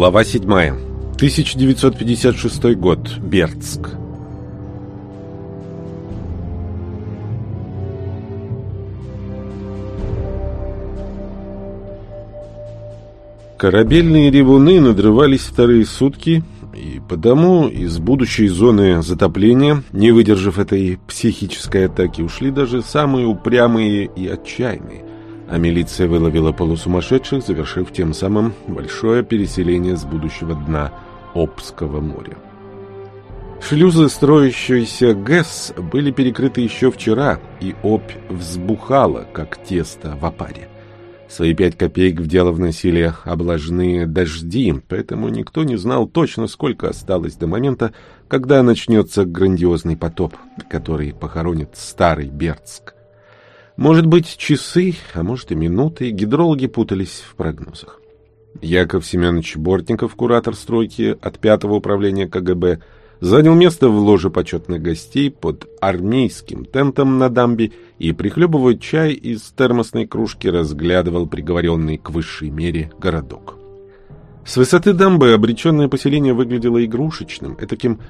Глава 7. 1956 год. Бердск. Корабельные ревуны надрывались вторые сутки, и потому из будущей зоны затопления, не выдержав этой психической атаки, ушли даже самые упрямые и отчаянные а милиция выловила полусумасшедших, завершив тем самым большое переселение с будущего дна Обского моря. Шлюзы строящейся ГЭС были перекрыты еще вчера, и Обь взбухала, как тесто в опаре. Свои пять копеек в дело вносили облажные дожди, поэтому никто не знал точно, сколько осталось до момента, когда начнется грандиозный потоп, который похоронит старый Бердск. Может быть, часы, а может и минуты, гидрологи путались в прогнозах. Яков Семенович Бортников, куратор стройки от пятого управления КГБ, занял место в ложе почетных гостей под армейским тентом на дамбе и, прихлебывая чай из термосной кружки, разглядывал приговоренный к высшей мере городок. С высоты дамбы обреченное поселение выглядело игрушечным, таким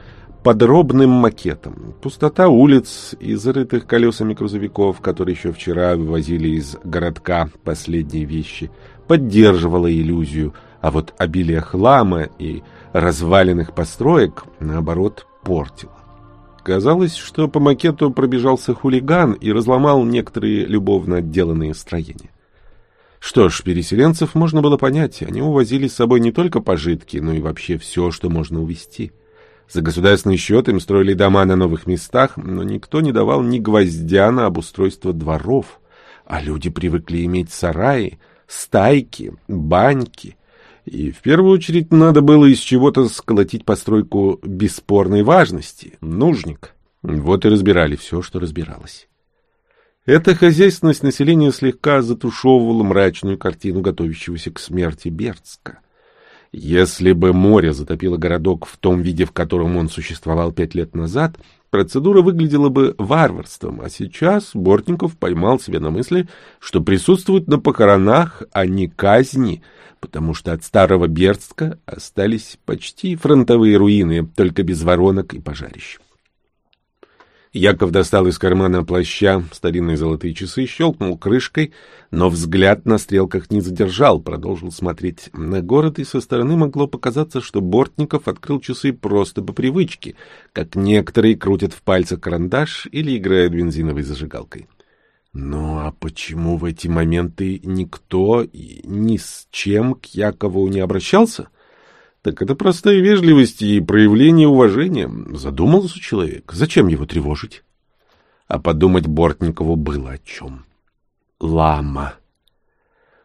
подробным макетом. Пустота улиц и зарытых колесами грузовиков, которые еще вчера вывозили из городка последние вещи, поддерживала иллюзию, а вот обилие хлама и разваленных построек, наоборот, портило. Казалось, что по макету пробежался хулиган и разломал некоторые любовно отделанные строения. Что ж, переселенцев можно было понять, они увозили с собой не только пожитки, но и вообще все, что можно увезти. За государственный счет им строили дома на новых местах, но никто не давал ни гвоздя на обустройство дворов, а люди привыкли иметь сараи, стайки, баньки. И в первую очередь надо было из чего-то сколотить постройку бесспорной важности — нужник. Вот и разбирали все, что разбиралось. Эта хозяйственность населения слегка затушевывала мрачную картину готовящегося к смерти Бердска. Если бы море затопило городок в том виде, в котором он существовал пять лет назад, процедура выглядела бы варварством, а сейчас Бортников поймал себя на мысли, что присутствует на похоронах, а не казни, потому что от старого Бердска остались почти фронтовые руины, только без воронок и пожарищ. Яков достал из кармана плаща старинные золотые часы, щелкнул крышкой, но взгляд на стрелках не задержал, продолжил смотреть на город, и со стороны могло показаться, что Бортников открыл часы просто по привычке, как некоторые крутят в пальцах карандаш или играют бензиновой зажигалкой. Ну а почему в эти моменты никто ни с чем к Якову не обращался? — так это простая вежливость и проявление уважения. Задумался человек. Зачем его тревожить? А подумать Бортникову было о чем. Лама.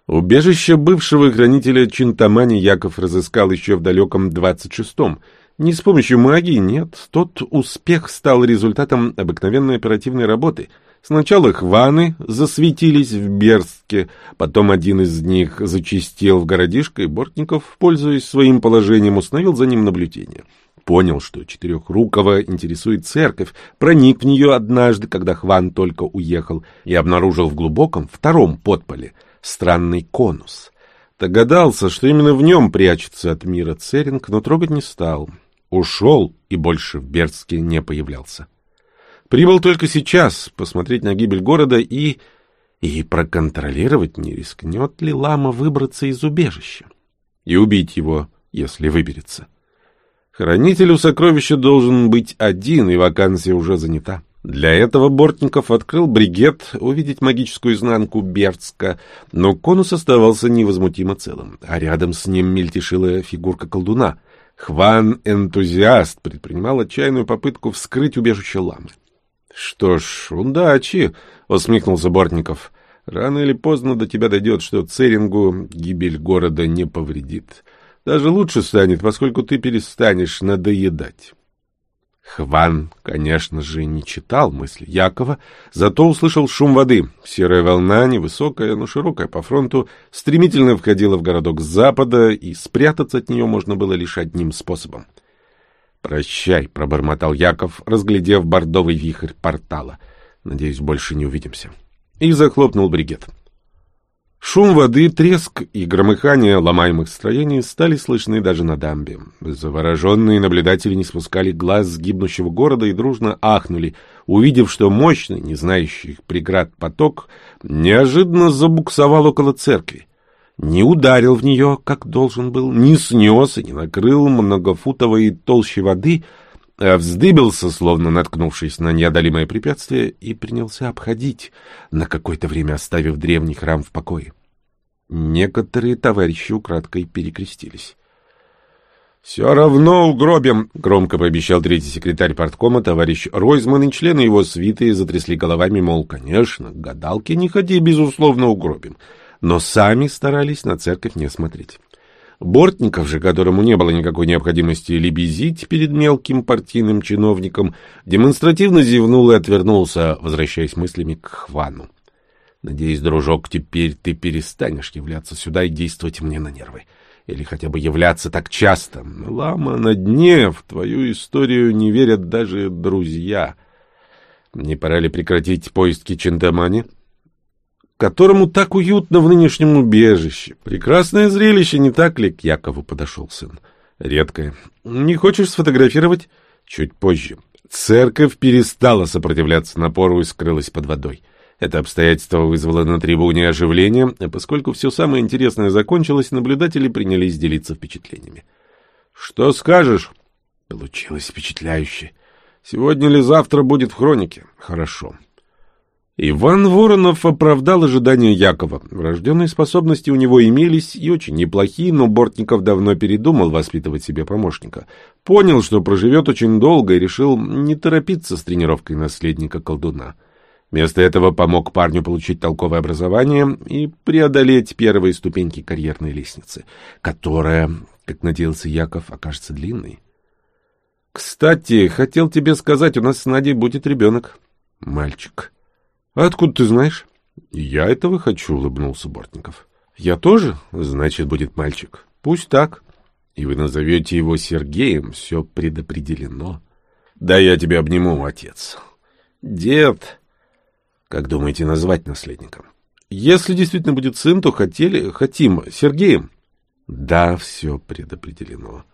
Убежище бывшего хранителя Чинтамани Яков разыскал еще в далеком двадцать шестом. Не с помощью магии, нет. Тот успех стал результатом обыкновенной оперативной работы — Сначала хваны засветились в Берстке, потом один из них зачистил в городишко, и Бортников, пользуясь своим положением, установил за ним наблюдение. Понял, что Четырехрукова интересует церковь, проник в нее однажды, когда Хван только уехал, и обнаружил в глубоком втором подполе странный конус. Догадался, что именно в нем прячется от мира Церинг, но трогать не стал. Ушел и больше в Бердске не появлялся. Прибыл только сейчас, посмотреть на гибель города и... и проконтролировать, не рискнет ли лама выбраться из убежища. И убить его, если выберется. Хранителю сокровища должен быть один, и вакансия уже занята. Для этого Бортников открыл бригет увидеть магическую изнанку Бердска, но конус оставался невозмутимо целым, а рядом с ним мельтешила фигурка колдуна. Хван-энтузиаст предпринимал отчаянную попытку вскрыть убежище ламы. Что ж, удачи, усмехнулся Бортников. Рано или поздно до тебя дойдет, что Церингу гибель города не повредит. Даже лучше станет, поскольку ты перестанешь надоедать. Хван, конечно же, не читал мысли Якова, зато услышал шум воды. Серая волна, невысокая, но широкая по фронту, стремительно входила в городок с запада, и спрятаться от нее можно было лишь одним способом — «Прощай», — пробормотал Яков, разглядев бордовый вихрь портала. «Надеюсь, больше не увидимся». И захлопнул бригет. Шум воды, треск и громыхание ломаемых строений стали слышны даже на дамбе. Завороженные наблюдатели не спускали глаз с гибнущего города и дружно ахнули, увидев, что мощный, не знающий преград поток, неожиданно забуксовал около церкви. Не ударил в нее, как должен был, не снес и не накрыл многофутовой толщи воды, а вздыбился, словно наткнувшись на неодолимое препятствие, и принялся обходить, на какое-то время оставив древний храм в покое. Некоторые товарищи украдкой перекрестились. «Все равно угробим!» — громко пообещал третий секретарь порткома, товарищ Ройзман, и члены его свиты затрясли головами, мол, конечно, гадалки не ходи, безусловно, угробим. Но сами старались на церковь не смотреть. Бортников же, которому не было никакой необходимости лебезить перед мелким партийным чиновником, демонстративно зевнул и отвернулся, возвращаясь мыслями к Хвану. «Надеюсь, дружок, теперь ты перестанешь являться сюда и действовать мне на нервы. Или хотя бы являться так часто. Лама на дне, в твою историю не верят даже друзья. Не пора ли прекратить поиски Чентамани?» Которому так уютно в нынешнем убежище. Прекрасное зрелище, не так ли? К Якову подошел сын. Редкое. Не хочешь сфотографировать? Чуть позже. Церковь перестала сопротивляться напору и скрылась под водой. Это обстоятельство вызвало на трибуне оживление, а поскольку все самое интересное закончилось, наблюдатели принялись делиться впечатлениями. «Что скажешь?» «Получилось впечатляюще. Сегодня или завтра будет в хронике?» «Хорошо. Иван Воронов оправдал ожидания Якова. Врожденные способности у него имелись и очень неплохие, но Бортников давно передумал воспитывать себе помощника. Понял, что проживет очень долго и решил не торопиться с тренировкой наследника колдуна. Вместо этого помог парню получить толковое образование и преодолеть первые ступеньки карьерной лестницы, которая, как надеялся Яков, окажется длинной. «Кстати, хотел тебе сказать, у нас с Надей будет ребенок. Мальчик». А откуда ты знаешь? Я этого хочу, улыбнулся Бортников. Я тоже? Значит, будет мальчик. Пусть так. И вы назовете его Сергеем, все предопределено. Да я тебя обниму, отец. Дед. Как думаете назвать наследником? Если действительно будет сын, то хотели, хотим Сергеем. Да, все предопределено.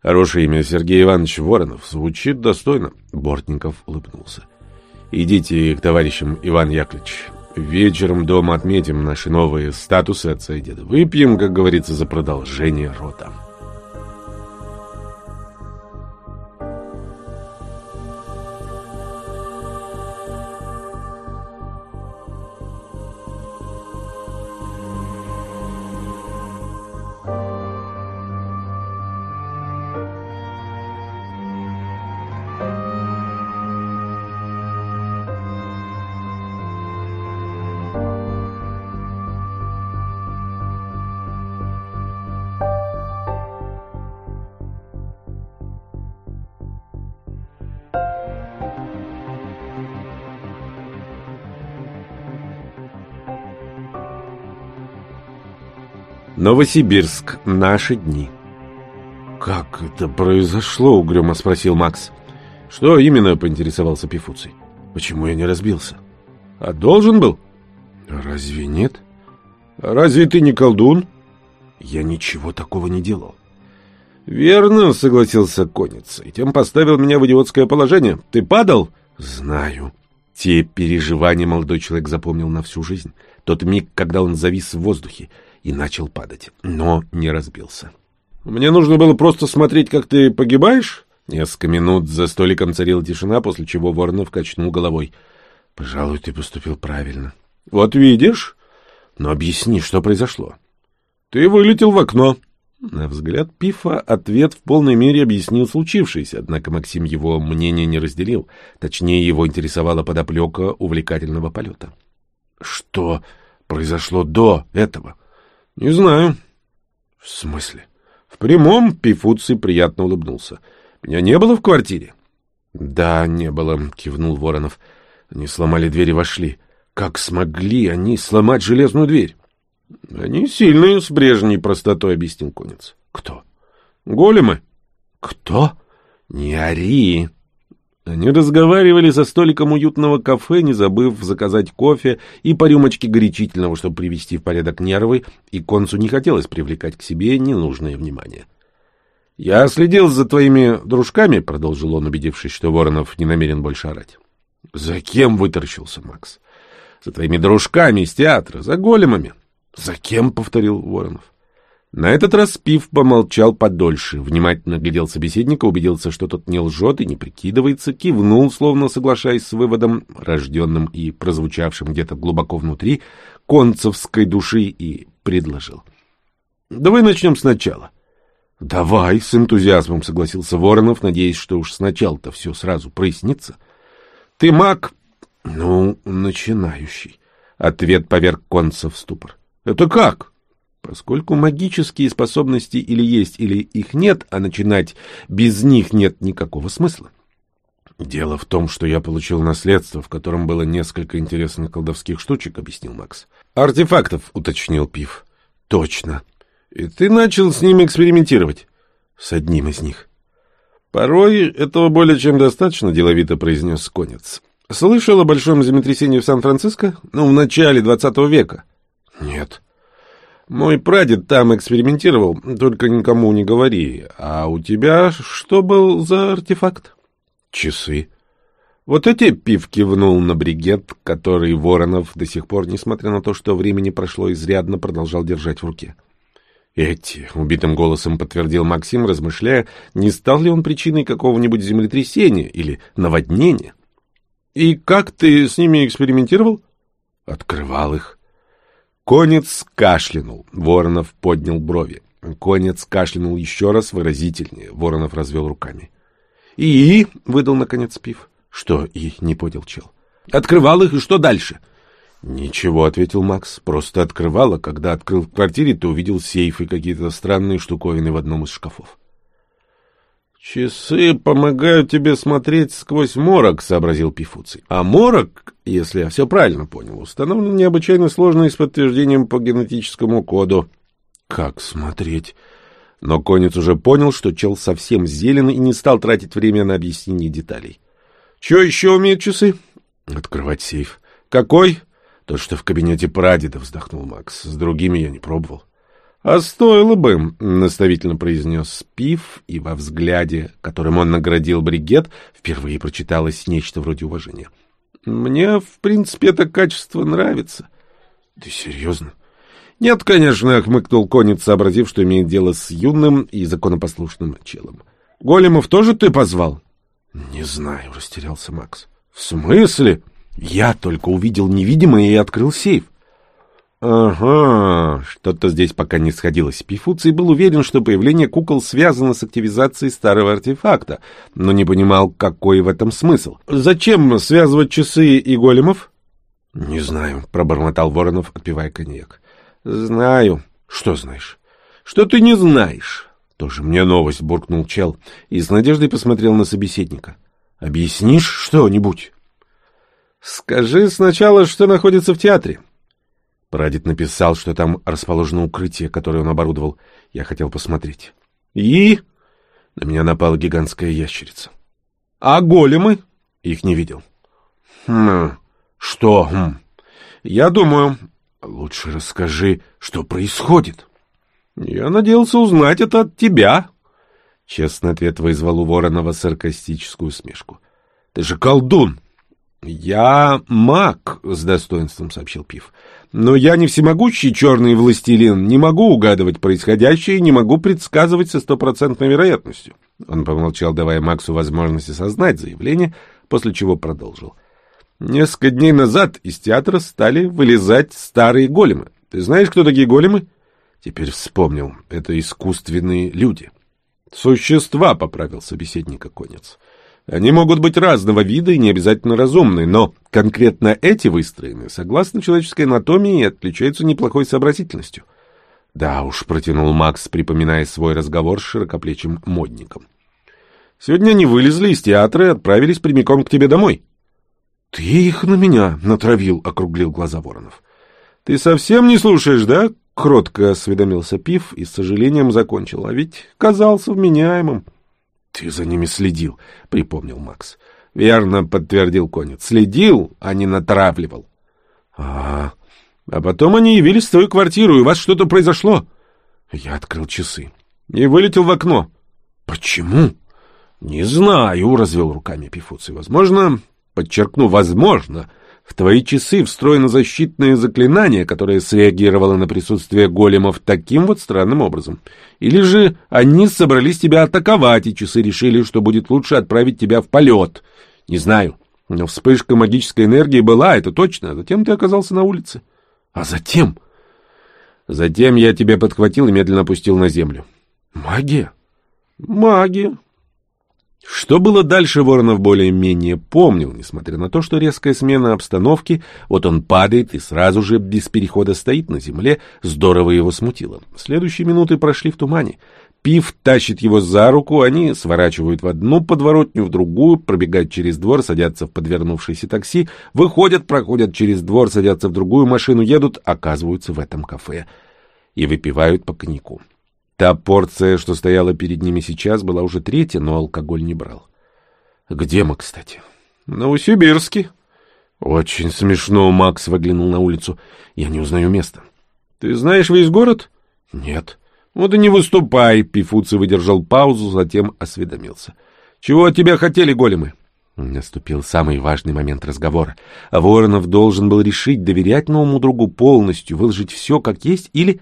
Хорошее имя Сергей Иванович Воронов. Звучит достойно. Бортников улыбнулся. Идите к товарищам, Иван Яковлевич. Вечером дома отметим наши новые статусы отца и деда. Выпьем, как говорится, за продолжение рода. Новосибирск. Наши дни. «Как это произошло?» — угрюмо спросил Макс. «Что именно?» — поинтересовался Пифуций. «Почему я не разбился?» «А должен был?» «Разве нет?» «Разве ты не колдун?» «Я ничего такого не делал». «Верно», — согласился Конец, и тем поставил меня в идиотское положение. «Ты падал?» «Знаю». Те переживания молодой человек запомнил на всю жизнь. Тот миг, когда он завис в воздухе и начал падать, но не разбился. «Мне нужно было просто смотреть, как ты погибаешь?» Несколько минут за столиком царила тишина, после чего Воронов качнул головой. «Пожалуй, ты поступил правильно». «Вот видишь? Но объясни, что произошло». «Ты вылетел в окно». На взгляд Пифа ответ в полной мере объяснил случившееся, однако Максим его мнение не разделил. Точнее, его интересовала подоплека увлекательного полета. «Что произошло до этого?» Не знаю. В смысле? В прямом Пифуций приятно улыбнулся. Меня не было в квартире? Да, не было, кивнул Воронов. Они сломали дверь и вошли. Как смогли они сломать железную дверь? Они сильные, с прежней простотой объяснил конец. Кто? Големы. Кто? Не ори. Они разговаривали за столиком уютного кафе, не забыв заказать кофе и по рюмочке горячительного, чтобы привести в порядок нервы, и концу не хотелось привлекать к себе ненужное внимание. — Я следил за твоими дружками, — продолжил он, убедившись, что Воронов не намерен больше орать. — За кем вытаращился Макс? — За твоими дружками из театра, за големами. — За кем? — повторил Воронов. На этот раз Пив помолчал подольше, внимательно глядел собеседника, убедился, что тот не лжет и не прикидывается, кивнул, словно соглашаясь с выводом, рожденным и прозвучавшим где-то глубоко внутри, концевской души, и предложил. — Давай начнем сначала. — Давай, — с энтузиазмом согласился Воронов, надеясь, что уж сначала-то все сразу прояснится. — Ты маг? — Ну, начинающий. Ответ поверг концев в ступор. — Это как? — Поскольку магические способности или есть, или их нет, а начинать без них нет никакого смысла. Дело в том, что я получил наследство, в котором было несколько интересных колдовских штучек, объяснил Макс. Артефактов, уточнил Пив. Точно. И ты начал с ними экспериментировать? С одним из них. Порой этого более чем достаточно, деловито произнес Конец. Слышал о большом землетрясении в Сан-Франциско? Ну, в начале двадцатого века. Нет. Мой прадед там экспериментировал, только никому не говори. А у тебя что был за артефакт? Часы. Вот эти пив кивнул на бригет, который Воронов до сих пор, несмотря на то, что времени прошло изрядно, продолжал держать в руке. Эти, убитым голосом подтвердил Максим, размышляя, не стал ли он причиной какого-нибудь землетрясения или наводнения. И как ты с ними экспериментировал? Открывал их. Конец кашлянул. Воронов поднял брови. Конец кашлянул еще раз выразительнее. Воронов развел руками. «И?» — выдал, наконец, пив. «Что «и?» — не понял чел. «Открывал их, и что дальше?» «Ничего», — ответил Макс. «Просто открывал, а когда открыл в квартире, то увидел сейф и какие-то странные штуковины в одном из шкафов». «Часы помогают тебе смотреть сквозь морок», — сообразил Пифуций. «А морок, если я все правильно понял, установлен необычайно сложно и с подтверждением по генетическому коду». «Как смотреть?» Но конец уже понял, что чел совсем зеленый и не стал тратить время на объяснение деталей. «Че еще умеют часы?» «Открывать сейф». «Какой?» «Тот, что в кабинете прадеда», — вздохнул Макс. «С другими я не пробовал». — А стоило бы, — наставительно произнес Пив, и во взгляде, которым он наградил бригет, впервые прочиталось нечто вроде уважения. — Мне, в принципе, это качество нравится. — Ты серьезно? — Нет, конечно, — хмыкнул конец, сообразив, что имеет дело с юным и законопослушным челом. — Големов тоже ты позвал? — Не знаю, — растерялся Макс. — В смысле? Я только увидел невидимое и открыл сейф. Ага, что-то здесь пока не сходилось. Пифуций был уверен, что появление кукол связано с активизацией старого артефакта, но не понимал, какой в этом смысл. Зачем связывать часы и големов? Не знаю, пробормотал Воронов, отпивая коньяк. Знаю. Что знаешь? Что ты не знаешь? Тоже мне новость, буркнул чел и с надеждой посмотрел на собеседника. Объяснишь что-нибудь? Скажи сначала, что находится в театре. Прадед написал, что там расположено укрытие, которое он оборудовал. Я хотел посмотреть. И? На меня напала гигантская ящерица. А големы? Их не видел. Хм, что? Хм. Я думаю... Лучше расскажи, что происходит. Я надеялся узнать это от тебя. Честный ответ вызвал у Воронова саркастическую усмешку. Ты же колдун. Я маг, с достоинством сообщил Пив. Но я не всемогущий черный властелин, не могу угадывать происходящее не могу предсказывать со стопроцентной вероятностью. Он помолчал, давая Максу возможность осознать заявление, после чего продолжил. Несколько дней назад из театра стали вылезать старые големы. Ты знаешь, кто такие големы? Теперь вспомнил. Это искусственные люди. Существа, поправил собеседника конец. Они могут быть разного вида и не обязательно разумны, но конкретно эти выстроены согласно человеческой анатомии отличаются неплохой сообразительностью. Да уж, протянул Макс, припоминая свой разговор с широкоплечим модником. Сегодня они вылезли из театра и отправились прямиком к тебе домой. Ты их на меня натравил, округлил глаза Воронов. Ты совсем не слушаешь, да? Кротко осведомился Пив и с сожалением закончил. А ведь казался вменяемым. «Ты за ними следил», — припомнил Макс. Верно, подтвердил конец. Следил, а не натравливал. А, а потом они явились в твою квартиру, и у вас что-то произошло. Я открыл часы. И вылетел в окно. Почему? Не знаю, развел руками Пифуций. Возможно, подчеркну, возможно, в твои часы встроено защитное заклинание, которое среагировало на присутствие големов таким вот странным образом. Или же они собрались тебя атаковать, и часы решили, что будет лучше отправить тебя в полет. Не знаю. Но вспышка магической энергии была, это точно. А затем ты оказался на улице. А затем... Затем я тебя подхватил и медленно опустил на землю. Магия? Магия. Что было дальше, Воронов более-менее помнил, несмотря на то, что резкая смена обстановки, вот он падает и сразу же без перехода стоит на земле, здорово его смутило. Следующие минуты прошли в тумане. Пив тащит его за руку, они сворачивают в одну подворотню, в другую, пробегают через двор, садятся в подвернувшееся такси, выходят, проходят через двор, садятся в другую машину, едут, оказываются в этом кафе и выпивают по коньяку. Та порция, что стояла перед ними сейчас, была уже третья, но алкоголь не брал. Где мы, кстати? Новосибирске. Очень смешно, Макс выглянул на улицу. Я не узнаю места. Ты знаешь весь город? Нет. Вот и не выступай, Пифуци выдержал паузу, затем осведомился. Чего от тебя хотели големы? Наступил самый важный момент разговора. Воронов должен был решить, доверять новому другу полностью, выложить все как есть или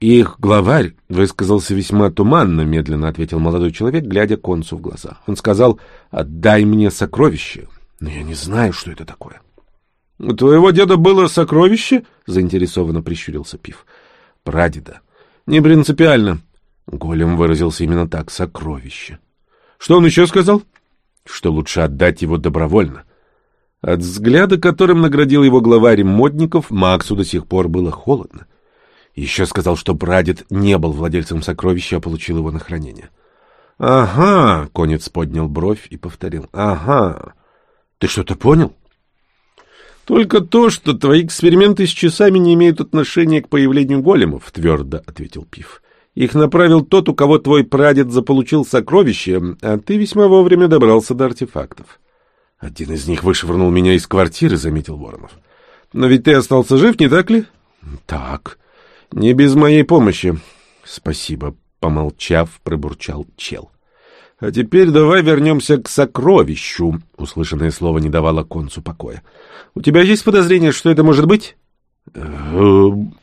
их главарь высказался весьма туманно, медленно ответил молодой человек, глядя концу в глаза. Он сказал, отдай мне сокровище. Но я не знаю, что это такое. У твоего деда было сокровище? Заинтересованно прищурился Пив. Прадеда. Не принципиально. Голем выразился именно так, сокровище. Что он еще сказал? Что лучше отдать его добровольно. От взгляда, которым наградил его главарь модников, Максу до сих пор было холодно. Еще сказал, что прадед не был владельцем сокровища, а получил его на хранение. — Ага, — конец поднял бровь и повторил. — Ага. Ты что-то понял? — Только то, что твои эксперименты с часами не имеют отношения к появлению големов, — твердо ответил Пив. Их направил тот, у кого твой прадед заполучил сокровище, а ты весьма вовремя добрался до артефактов. — Один из них вышвырнул меня из квартиры, — заметил Воронов. — Но ведь ты остался жив, не так ли? — Так. Не без моей помощи. Спасибо, помолчав, пробурчал чел. А теперь давай вернемся к сокровищу. Услышанное слово не давало концу покоя. У тебя есть подозрение, что это может быть? Эм.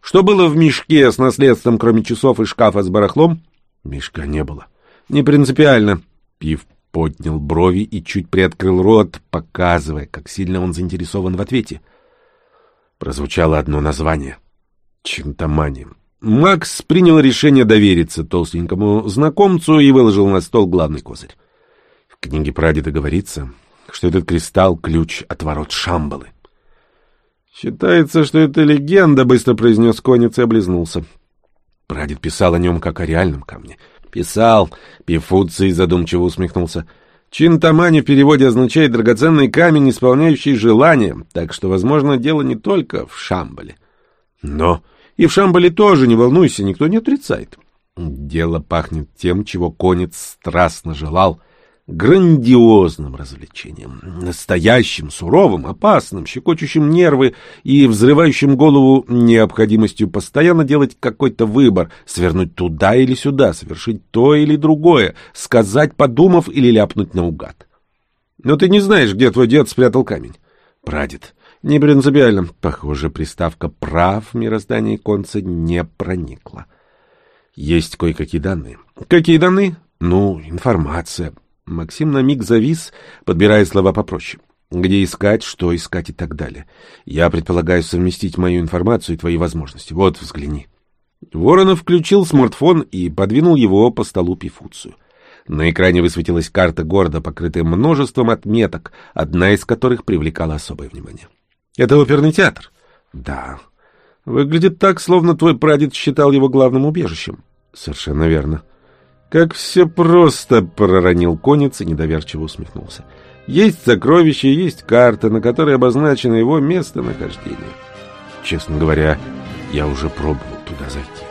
Что было в мешке с наследством, кроме часов и шкафа с барахлом? Мешка не было. Не принципиально. Пив поднял брови и чуть приоткрыл рот, показывая, как сильно он заинтересован в ответе. Прозвучало одно название — Чинтамани. Макс принял решение довериться толстенькому знакомцу и выложил на стол главный козырь. В книге прадеда говорится, что этот кристалл — ключ от ворот Шамбалы. «Считается, что это легенда», — быстро произнес конец и облизнулся. Прадед писал о нем как о реальном камне. «Писал», — Пифуций задумчиво усмехнулся. «Чинтамани в переводе означает драгоценный камень, исполняющий желания, так что, возможно, дело не только в Шамбале». Но и в Шамбале тоже, не волнуйся, никто не отрицает. Дело пахнет тем, чего конец страстно желал — грандиозным развлечением, настоящим, суровым, опасным, щекочущим нервы и взрывающим голову необходимостью постоянно делать какой-то выбор, свернуть туда или сюда, совершить то или другое, сказать, подумав или ляпнуть наугад. Но ты не знаешь, где твой дед спрятал камень. Прадед, не принципиально. Похоже, приставка «прав» в мироздании конца не проникла. Есть кое-какие данные. Какие данные? Ну, информация. Максим на миг завис, подбирая слова попроще. Где искать, что искать и так далее. Я предполагаю совместить мою информацию и твои возможности. Вот, взгляни. Воронов включил смартфон и подвинул его по столу Пифуцию. На экране высветилась карта города, покрытая множеством отметок, одна из которых привлекала особое внимание. Это оперный театр? Да. Выглядит так, словно твой прадед считал его главным убежищем. Совершенно верно. Как все просто, проронил конец и недоверчиво усмехнулся. Есть сокровище, есть карта, на которой обозначено его местонахождение. Честно говоря, я уже пробовал туда зайти.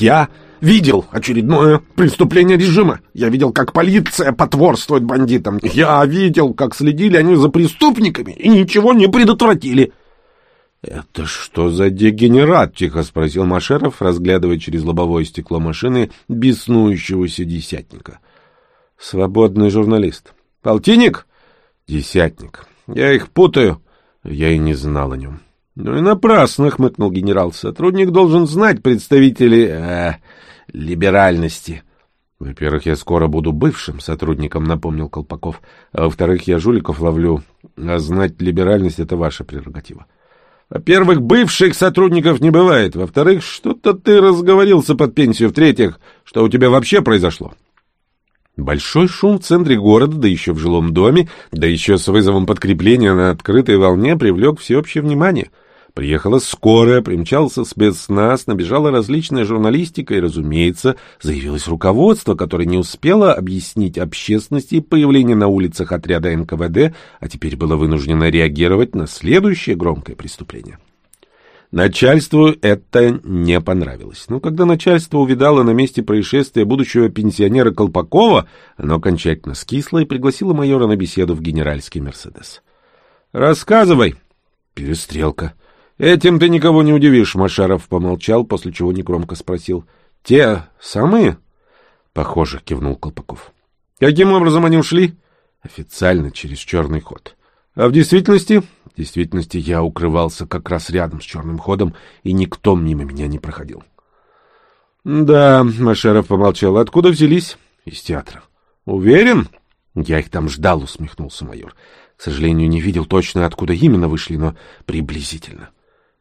Я видел очередное преступление режима. Я видел, как полиция потворствует бандитам. Я видел, как следили они за преступниками и ничего не предотвратили. «Это что за дегенерат?» — тихо спросил Машеров, разглядывая через лобовое стекло машины беснующегося десятника. «Свободный журналист». «Полтинник?» «Десятник. Я их путаю». Я и не знал о нем. «Ну и напрасно», — хмыкнул генерал. «Сотрудник должен знать представителей э, либеральности». «Во-первых, я скоро буду бывшим сотрудником», — напомнил Колпаков. «А во-вторых, я жуликов ловлю, а знать либеральность — это ваша прерогатива». Во-первых, бывших сотрудников не бывает. Во-вторых, что-то ты разговорился под пенсию. В-третьих, что у тебя вообще произошло? Большой шум в центре города, да еще в жилом доме, да еще с вызовом подкрепления на открытой волне привлек всеобщее внимание — Приехала скорая, примчался спецназ, набежала различная журналистика и, разумеется, заявилось руководство, которое не успело объяснить общественности появление на улицах отряда НКВД, а теперь было вынуждено реагировать на следующее громкое преступление. Начальству это не понравилось. Но когда начальство увидало на месте происшествия будущего пенсионера Колпакова, оно окончательно скисло и пригласило майора на беседу в генеральский «Мерседес». «Рассказывай». «Перестрелка». «Этим ты никого не удивишь», — Машаров помолчал, после чего негромко спросил. «Те самые?» «Похоже», — кивнул Колпаков. «Каким образом они ушли?» «Официально, через черный ход». «А в действительности?» «В действительности я укрывался как раз рядом с черным ходом, и никто мимо меня не проходил». «Да», — Машаров помолчал, — «откуда взялись?» «Из театра». «Уверен?» «Я их там ждал», — усмехнулся майор. «К сожалению, не видел точно, откуда именно вышли, но приблизительно».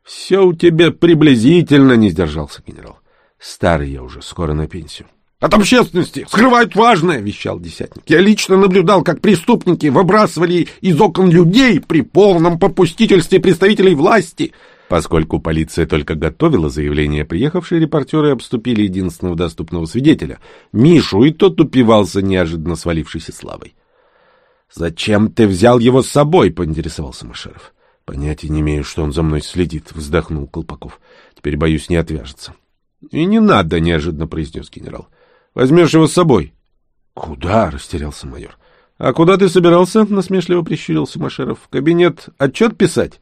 «Все у тебя приблизительно», — не сдержался генерал. «Старый я уже, скоро на пенсию». «От общественности скрывают важное!» — вещал десятник. «Я лично наблюдал, как преступники выбрасывали из окон людей при полном попустительстве представителей власти». Поскольку полиция только готовила заявление, приехавшие репортеры обступили единственного доступного свидетеля — Мишу, и тот упивался неожиданно свалившейся славой. «Зачем ты взял его с собой?» — поинтересовался Машеров. Понятия не имею, что он за мной следит, вздохнул Колпаков. Теперь, боюсь, не отвяжется. И не надо, неожиданно произнес генерал. Возьмешь его с собой. Куда? растерялся майор. А куда ты собирался? насмешливо прищурился Машеров. В кабинет отчет писать?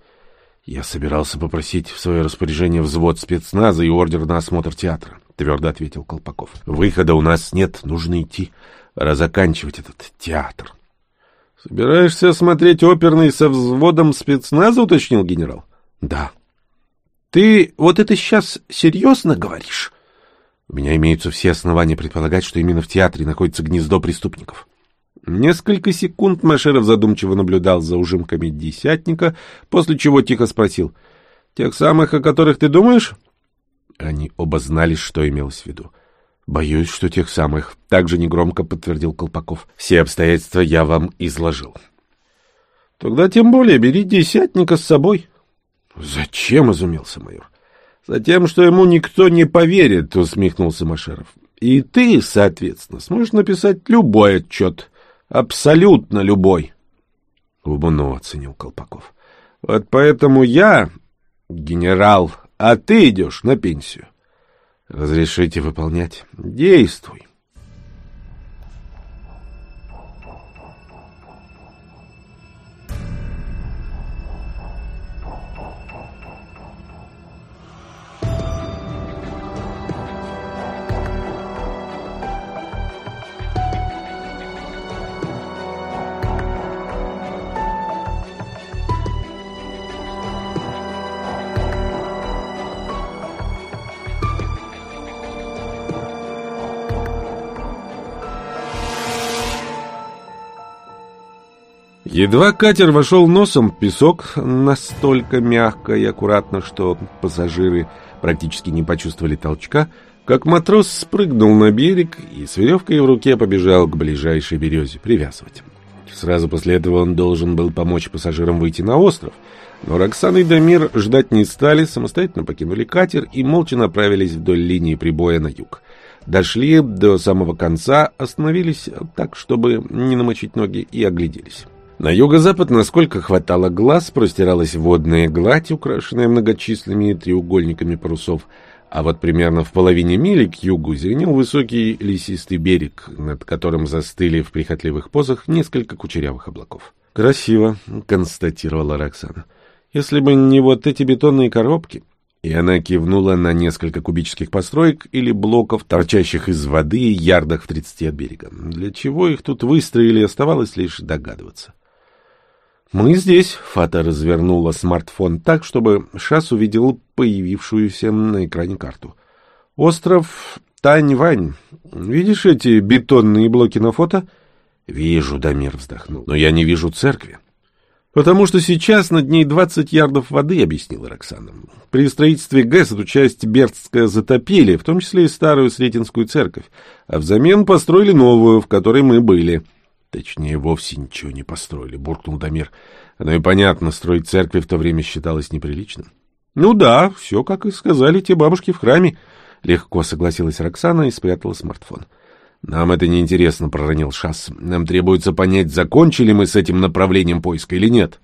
Я собирался попросить в свое распоряжение взвод спецназа и ордер на осмотр театра, твердо ответил Колпаков. Выхода у нас нет, нужно идти. Пора заканчивать этот театр. «Собираешься смотреть оперный со взводом спецназа?» — уточнил генерал. «Да». «Ты вот это сейчас серьезно говоришь?» «У меня имеются все основания предполагать, что именно в театре находится гнездо преступников». Несколько секунд Машеров задумчиво наблюдал за ужимками десятника, после чего тихо спросил. «Тех самых, о которых ты думаешь?» Они оба знали, что имелось в виду. Боюсь, что тех самых, также негромко подтвердил Колпаков. Все обстоятельства я вам изложил. Тогда тем более бери десятника с собой. Зачем, изумился майор. Затем, что ему никто не поверит, усмехнулся Машеров. И ты, соответственно, сможешь написать любой отчет. Абсолютно любой. Умно оценил Колпаков. Вот поэтому я генерал, а ты идешь на пенсию. Разрешите выполнять. Действуй. Едва катер вошел носом в песок настолько мягко и аккуратно, что пассажиры практически не почувствовали толчка, как матрос спрыгнул на берег и с веревкой в руке побежал к ближайшей березе привязывать. Сразу после этого он должен был помочь пассажирам выйти на остров, но Роксан и Дамир ждать не стали, самостоятельно покинули катер и молча направились вдоль линии прибоя на юг. Дошли до самого конца, остановились так, чтобы не намочить ноги, и огляделись. На юго-запад, насколько хватало глаз, простиралась водная гладь, украшенная многочисленными треугольниками парусов, А вот примерно в половине мили к югу зеленел высокий лесистый берег, над которым застыли в прихотливых позах несколько кучерявых облаков. «Красиво», — констатировала Роксана. «Если бы не вот эти бетонные коробки...» И она кивнула на несколько кубических построек или блоков, торчащих из воды ярдах в тридцати от берега. Для чего их тут выстроили, оставалось лишь догадываться. «Мы здесь», — Фата развернула смартфон так, чтобы Шас увидел появившуюся на экране карту. «Остров Тань-Вань. Видишь эти бетонные блоки на фото?» «Вижу», — Дамир вздохнул, — «но я не вижу церкви». «Потому что сейчас над ней двадцать ярдов воды», — объяснила Роксана. «При строительстве ГЭС эту часть Бердска затопили, в том числе и старую Сретенскую церковь, а взамен построили новую, в которой мы были». Точнее, вовсе ничего не построили, буркнул Дамир. Оно и понятно, строить церкви в то время считалось неприличным. Ну да, все, как и сказали те бабушки в храме. Легко согласилась Роксана и спрятала смартфон. Нам это не интересно, проронил Шас. Нам требуется понять, закончили мы с этим направлением поиска или нет.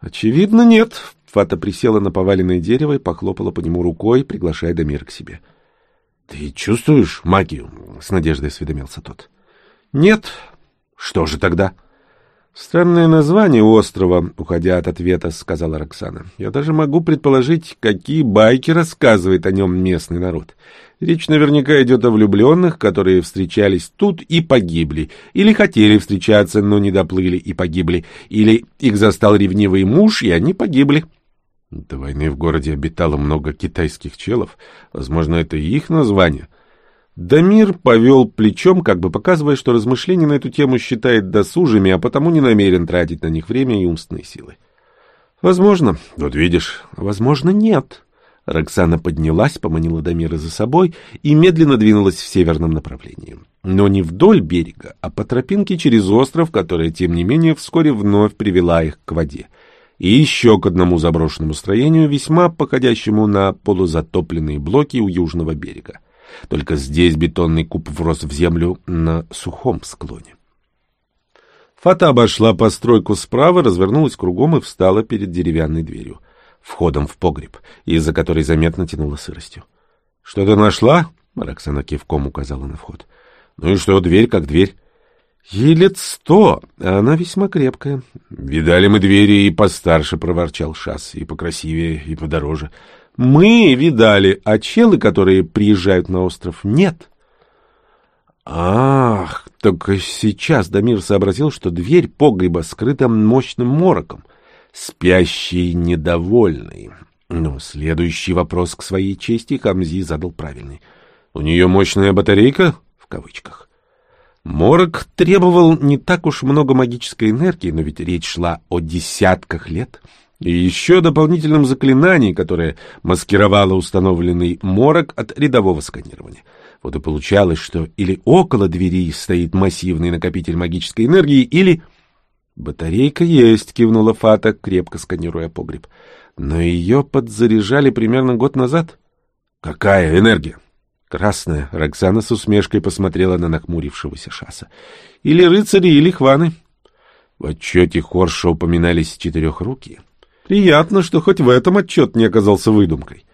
Очевидно, нет. Фата присела на поваленное дерево и похлопала по нему рукой, приглашая Дамир к себе. Ты чувствуешь магию? С надеждой осведомился тот. Нет, что же тогда? Странное название острова, уходя от ответа, сказала Роксана. Я даже могу предположить, какие байки рассказывает о нем местный народ. Речь наверняка идет о влюбленных, которые встречались тут и погибли, или хотели встречаться, но не доплыли и погибли, или их застал ревнивый муж, и они погибли. До войны в городе обитало много китайских челов. Возможно, это и их название. Дамир повел плечом, как бы показывая, что размышления на эту тему считает досужими, а потому не намерен тратить на них время и умственные силы. Возможно. Вот видишь. Возможно, нет. Роксана поднялась, поманила Дамира за собой и медленно двинулась в северном направлении. Но не вдоль берега, а по тропинке через остров, которая, тем не менее, вскоре вновь привела их к воде. И еще к одному заброшенному строению, весьма походящему на полузатопленные блоки у южного берега. Только здесь бетонный куб врос в землю на сухом склоне. Фата обошла постройку справа, развернулась кругом и встала перед деревянной дверью, входом в погреб, из-за которой заметно тянуло сыростью. — Что-то нашла? — Роксана кивком указала на вход. — Ну и что, дверь как дверь? — Ей лет сто, а она весьма крепкая. — Видали мы двери и постарше, — проворчал Шас, — и покрасивее, и подороже. Мы видали, а челы, которые приезжают на остров, нет. Ах, только сейчас Дамир сообразил, что дверь погреба скрыта мощным мороком. Спящий недовольный. Но следующий вопрос к своей чести Хамзи задал правильный. У нее мощная батарейка? В кавычках. Морок требовал не так уж много магической энергии, но ведь речь шла о десятках лет — и еще дополнительном заклинании, которое маскировало установленный морок от рядового сканирования. Вот и получалось, что или около двери стоит массивный накопитель магической энергии, или... «Батарейка есть», — кивнула Фата, крепко сканируя погреб. «Но ее подзаряжали примерно год назад». «Какая энергия?» «Красная», — Роксана с усмешкой посмотрела на нахмурившегося Шаса. «Или рыцари, или хваны». В отчете Хорша упоминались четырехрукие. Приятно, что хоть в этом отчет не оказался выдумкой.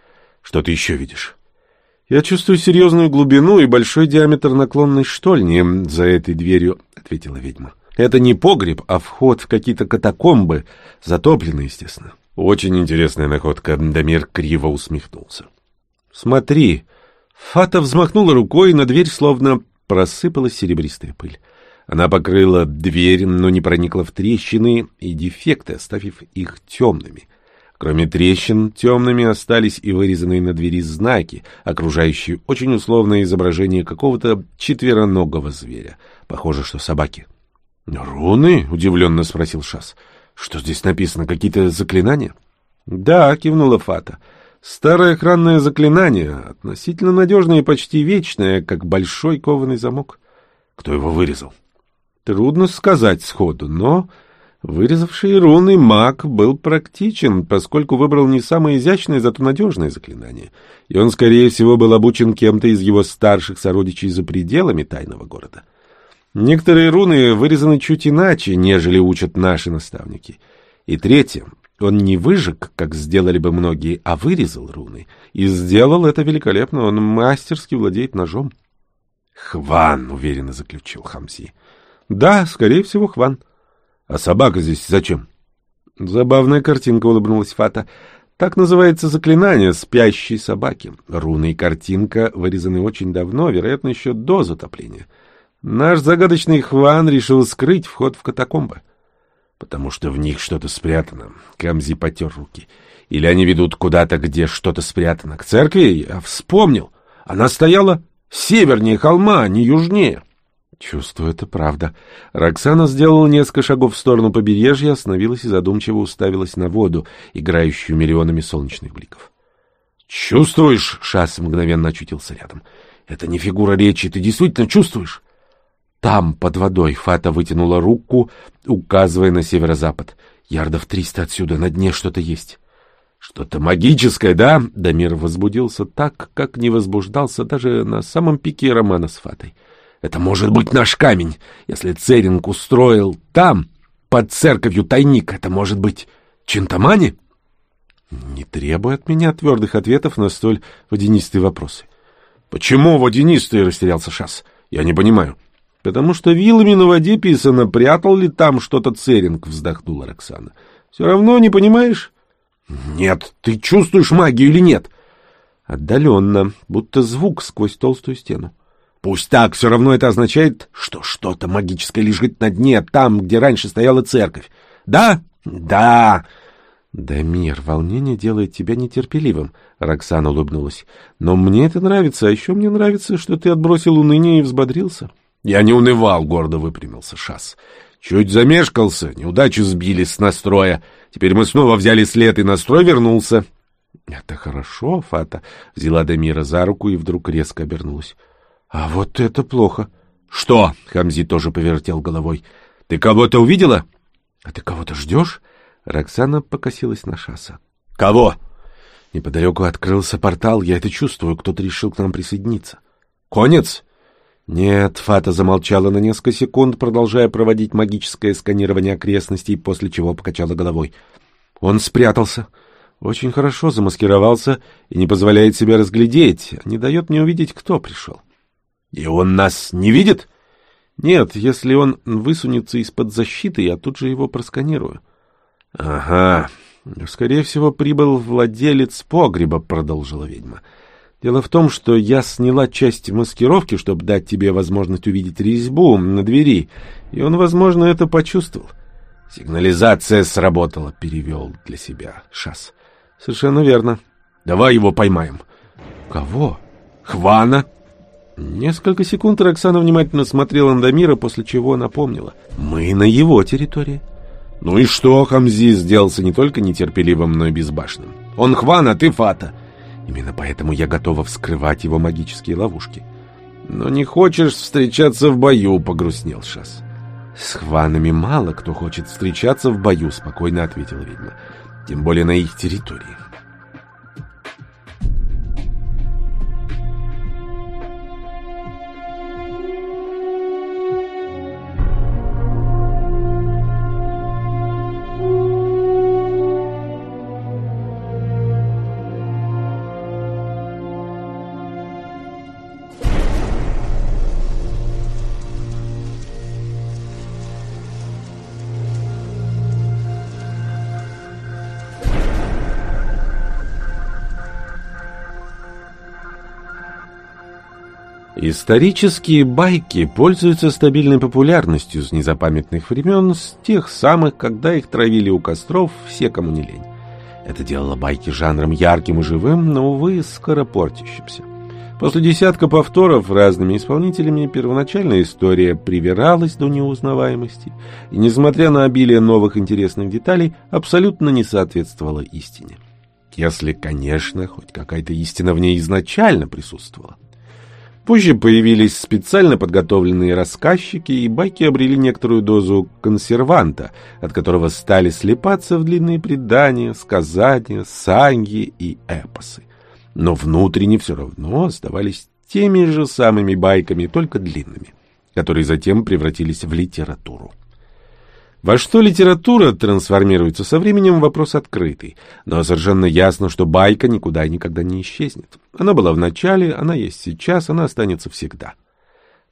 Что ты еще видишь? Я чувствую серьезную глубину и большой диаметр наклонной штольни за этой дверью, — ответила ведьма. Это не погреб, а вход в какие-то катакомбы, затопленные, естественно. Очень интересная находка, Дамир криво усмехнулся. Смотри. Фата взмахнула рукой, и на дверь словно просыпалась серебристая пыль. Она покрыла дверь, но не проникла в трещины и дефекты, оставив их темными. Кроме трещин, темными остались и вырезанные на двери знаки, окружающие очень условное изображение какого-то четвероногого зверя. Похоже, что собаки. «Руны?» — удивленно спросил Шас. «Что здесь написано? Какие-то заклинания?» «Да», — кивнула Фата. «Старое охранное заклинание, относительно надежное и почти вечное, как большой кованый замок». «Кто его вырезал?» Трудно сказать сходу, но вырезавший руны маг был практичен, поскольку выбрал не самое изящное, зато надежное заклинание, и он, скорее всего, был обучен кем-то из его старших сородичей за пределами тайного города. Некоторые руны вырезаны чуть иначе, нежели учат наши наставники. И третье. Он не выжег, как сделали бы многие, а вырезал руны. И сделал это великолепно. Он мастерски владеет ножом. «Хван», — уверенно заключил Хамси. «Да, скорее всего, Хван». «А собака здесь зачем?» Забавная картинка, улыбнулась Фата. Так называется заклинание спящей собаки. Руны и картинка вырезаны очень давно, вероятно, еще до затопления. Наш загадочный Хван решил скрыть вход в катакомбы. Потому что в них что-то спрятано. Камзи потер руки. Или они ведут куда-то, где что-то спрятано. К церкви я вспомнил. Она стояла севернее холма, не южнее. Чувствую, это правда. Роксана сделала несколько шагов в сторону побережья, остановилась и задумчиво уставилась на воду, играющую миллионами солнечных бликов. «Чувствуешь?» — Шас мгновенно очутился рядом. «Это не фигура речи, ты действительно чувствуешь?» Там, под водой, Фата вытянула руку, указывая на северо-запад. Ярдов триста отсюда, на дне что-то есть. «Что-то магическое, да?» Дамир возбудился так, как не возбуждался даже на самом пике романа с Фатой. Это может быть наш камень. Если Церинг устроил там, под церковью, тайник, это может быть Чинтамани? Не требуй от меня твердых ответов на столь водянистые вопросы. Почему водянистые, растерялся Шас? Я не понимаю. Потому что вилами на воде писано, прятал ли там что-то Церинг, вздохнула Роксана. Все равно не понимаешь? Нет, ты чувствуешь магию или нет? Отдаленно, будто звук сквозь толстую стену. Пусть так, все равно это означает, что что-то магическое лежит на дне, там, где раньше стояла церковь. Да? Да. Дамир, волнение делает тебя нетерпеливым, Роксана улыбнулась. Но мне это нравится, а еще мне нравится, что ты отбросил уныние и взбодрился. Я не унывал, гордо выпрямился Шас. Чуть замешкался, неудачу сбили с настроя. Теперь мы снова взяли след, и настрой вернулся. — Это хорошо, Фата. Взяла Дамира за руку и вдруг резко обернулась. А вот это плохо. Что? Хамзи тоже повертел головой. Ты кого-то увидела? А ты кого-то ждешь? Роксана покосилась на Шаса. Кого? Неподалеку открылся портал, я это чувствую, кто-то решил к нам присоединиться. Конец? Нет, Фата замолчала на несколько секунд, продолжая проводить магическое сканирование окрестностей, после чего покачала головой. Он спрятался. Очень хорошо замаскировался и не позволяет себя разглядеть, не дает мне увидеть, кто пришел. И он нас не видит? Нет, если он высунется из-под защиты, я тут же его просканирую. Ага. Скорее всего, прибыл владелец погреба, продолжила ведьма. Дело в том, что я сняла часть маскировки, чтобы дать тебе возможность увидеть резьбу на двери, и он, возможно, это почувствовал. Сигнализация сработала, перевел для себя Шас. Совершенно верно. Давай его поймаем. Кого? Хвана. Несколько секунд Роксана внимательно смотрела на Дамира, после чего напомнила. «Мы на его территории». «Ну и что?» — Хамзи сделался не только нетерпеливым, но и безбашенным. «Он Хван, а ты Фата». «Именно поэтому я готова вскрывать его магические ловушки». «Но не хочешь встречаться в бою», — погрустнел Шас. «С Хванами мало кто хочет встречаться в бою», — спокойно ответила ведьма. «Тем более на их территории». Исторические байки пользуются стабильной популярностью с незапамятных времен, с тех самых, когда их травили у костров все, кому не лень. Это делало байки жанром ярким и живым, но, увы, скоро портящимся. После десятка повторов разными исполнителями первоначальная история привиралась до неузнаваемости, и, несмотря на обилие новых интересных деталей, абсолютно не соответствовала истине. Если, конечно, хоть какая-то истина в ней изначально присутствовала. Позже появились специально подготовленные рассказчики, и байки обрели некоторую дозу консерванта, от которого стали слепаться в длинные предания, сказания, санги и эпосы. Но внутренне все равно оставались теми же самыми байками, только длинными, которые затем превратились в литературу. Во что литература трансформируется со временем вопрос открытый, но совершенно ясно, что байка никуда и никогда не исчезнет. Она была в начале, она есть сейчас, она останется всегда.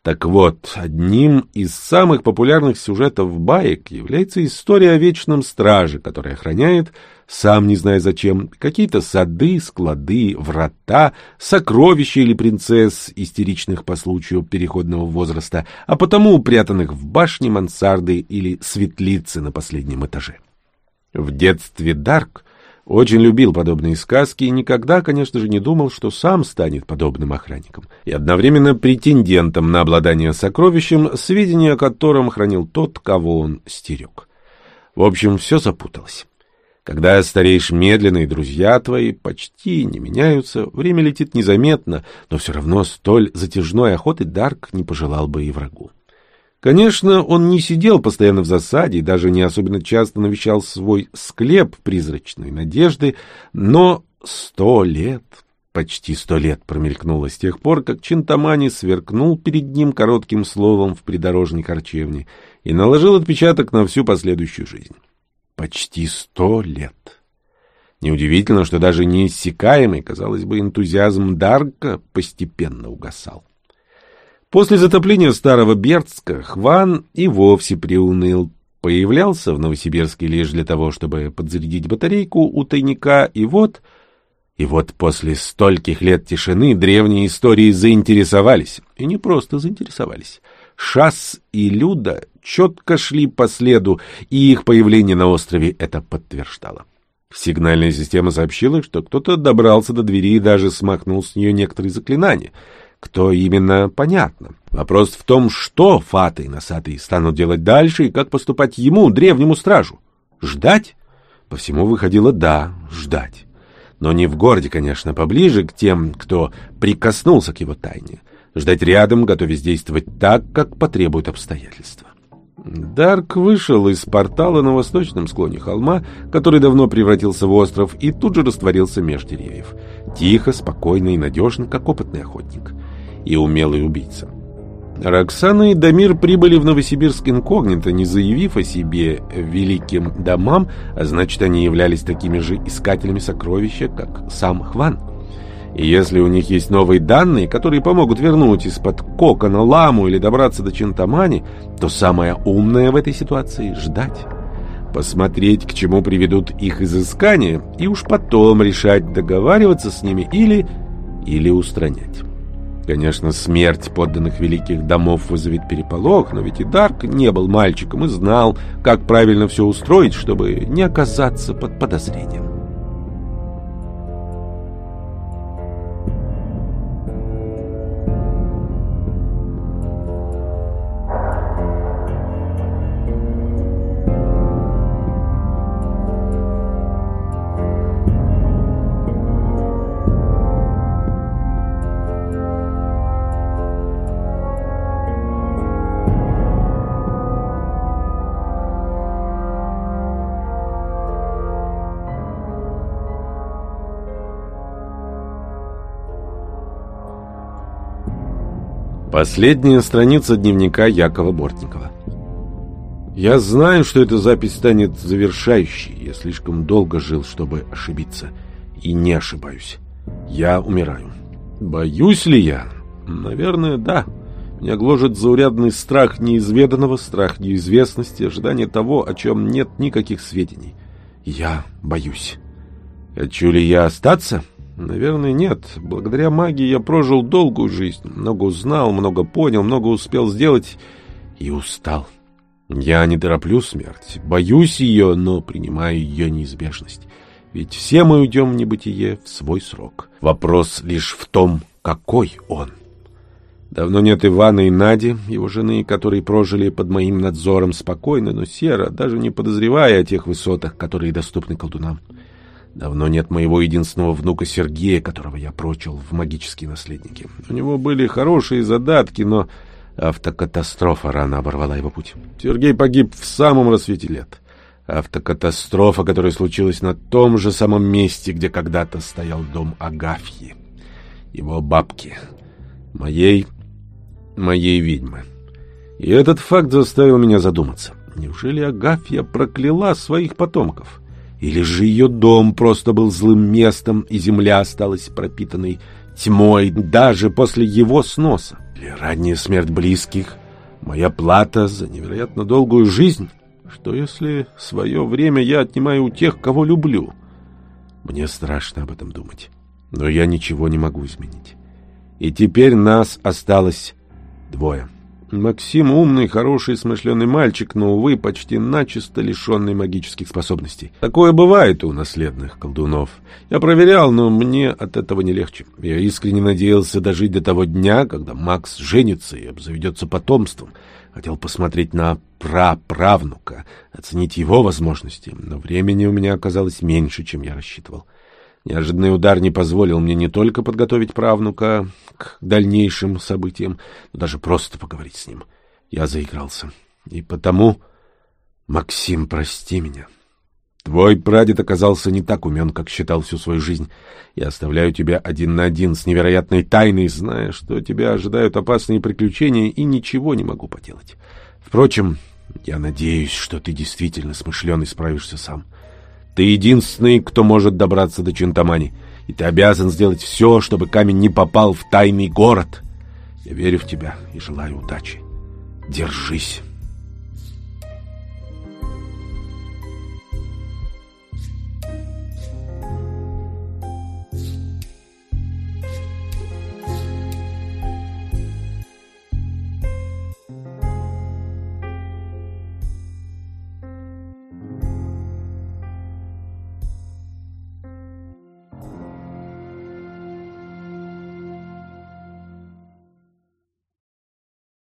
Так вот, одним из самых популярных сюжетов баек является история о вечном страже, который охраняет, сам не зная зачем, какие-то сады, склады, врата, сокровища или принцесс, истеричных по случаю переходного возраста, а потому упрятанных в башне мансарды или светлицы на последнем этаже. В детстве Дарк очень любил подобные сказки и никогда, конечно же, не думал, что сам станет подобным охранником и одновременно претендентом на обладание сокровищем, сведения о котором хранил тот, кого он стерег. В общем, все запуталось. Когда стареешь медленно, и друзья твои почти не меняются, время летит незаметно, но все равно столь затяжной охоты Дарк не пожелал бы и врагу. Конечно, он не сидел постоянно в засаде и даже не особенно часто навещал свой склеп призрачной надежды, но сто лет, почти сто лет промелькнуло с тех пор, как Чинтамани сверкнул перед ним коротким словом в придорожной харчевне и наложил отпечаток на всю последующую жизнь. Почти сто лет. Неудивительно, что даже неиссякаемый, казалось бы, энтузиазм Дарка постепенно угасал. После затопления старого Бердска Хван и вовсе приуныл. Появлялся в Новосибирске лишь для того, чтобы подзарядить батарейку у тайника, и вот... И вот после стольких лет тишины древние истории заинтересовались. И не просто заинтересовались. Шас и Люда четко шли по следу, и их появление на острове это подтверждало. Сигнальная система сообщила, что кто-то добрался до двери и даже смахнул с нее некоторые заклинания — кто именно, понятно. Вопрос в том, что Фаты и Носатый станут делать дальше и как поступать ему, древнему стражу. Ждать? По всему выходило «да, ждать». Но не в городе, конечно, поближе к тем, кто прикоснулся к его тайне. Ждать рядом, готовясь действовать так, как потребуют обстоятельства. Дарк вышел из портала на восточном склоне холма, который давно превратился в остров, и тут же растворился меж деревьев. Тихо, спокойно и надежно, как опытный охотник и умелый убийца. Роксана и Дамир прибыли в Новосибирск инкогнито, не заявив о себе великим домам, а значит, они являлись такими же искателями сокровища, как сам Хван. Если у них есть новые данные, которые помогут вернуть из-под кокона ламу или добраться до Чинтамани, то самое умное в этой ситуации — ждать. Посмотреть, к чему приведут их изыскания, и уж потом решать, договариваться с ними или... или устранять. Конечно, смерть подданных великих домов вызовет переполох, но ведь и Дарк не был мальчиком и знал, как правильно все устроить, чтобы не оказаться под подозрением. Последняя страница дневника Якова Бортникова. Я знаю, что эта запись станет завершающей. Я слишком долго жил, чтобы ошибиться. И не ошибаюсь. Я умираю. Боюсь ли я? Наверное, да. Меня гложет заурядный страх неизведанного, страх неизвестности, ожидание того, о чем нет никаких сведений. Я боюсь. Хочу ли я остаться? Наверное, нет. Благодаря магии я прожил долгую жизнь. Много узнал, много понял, много успел сделать и устал. Я не тороплю смерть. Боюсь ее, но принимаю ее неизбежность. Ведь все мы уйдем в небытие в свой срок. Вопрос лишь в том, какой он. Давно нет Ивана и Нади, его жены, которые прожили под моим надзором спокойно, но серо, даже не подозревая о тех высотах, которые доступны колдунам. Давно нет моего единственного внука Сергея, которого я прочил в магические наследники. У него были хорошие задатки, но автокатастрофа рано оборвала его путь. Сергей погиб в самом рассвете лет. Автокатастрофа, которая случилась на том же самом месте, где когда-то стоял дом Агафьи. Его бабки. Моей... моей ведьмы. И этот факт заставил меня задуматься. Неужели Агафья прокляла своих потомков? Или же ее дом просто был злым местом, и земля осталась пропитанной тьмой даже после его сноса? Или ранняя смерть близких? Моя плата за невероятно долгую жизнь? Что если свое время я отнимаю у тех, кого люблю? Мне страшно об этом думать. Но я ничего не могу изменить. И теперь нас осталось двое. Максим умный, хороший, смышленый мальчик, но, увы, почти начисто лишенный магических способностей. Такое бывает у наследных колдунов. Я проверял, но мне от этого не легче. Я искренне надеялся дожить до того дня, когда Макс женится и обзаведется потомством. Хотел посмотреть на праправнука, оценить его возможности, но времени у меня оказалось меньше, чем я рассчитывал. Неожиданный удар не позволил мне не только подготовить правнука к дальнейшим событиям, но даже просто поговорить с ним. Я заигрался. И потому... Максим, прости меня. Твой прадед оказался не так умен, как считал всю свою жизнь. Я оставляю тебя один на один с невероятной тайной, зная, что тебя ожидают опасные приключения, и ничего не могу поделать. Впрочем, я надеюсь, что ты действительно смышленый справишься сам. — ты единственный, кто может добраться до Чинтамани, и ты обязан сделать все, чтобы камень не попал в тайный город. Я верю в тебя и желаю удачи. Держись».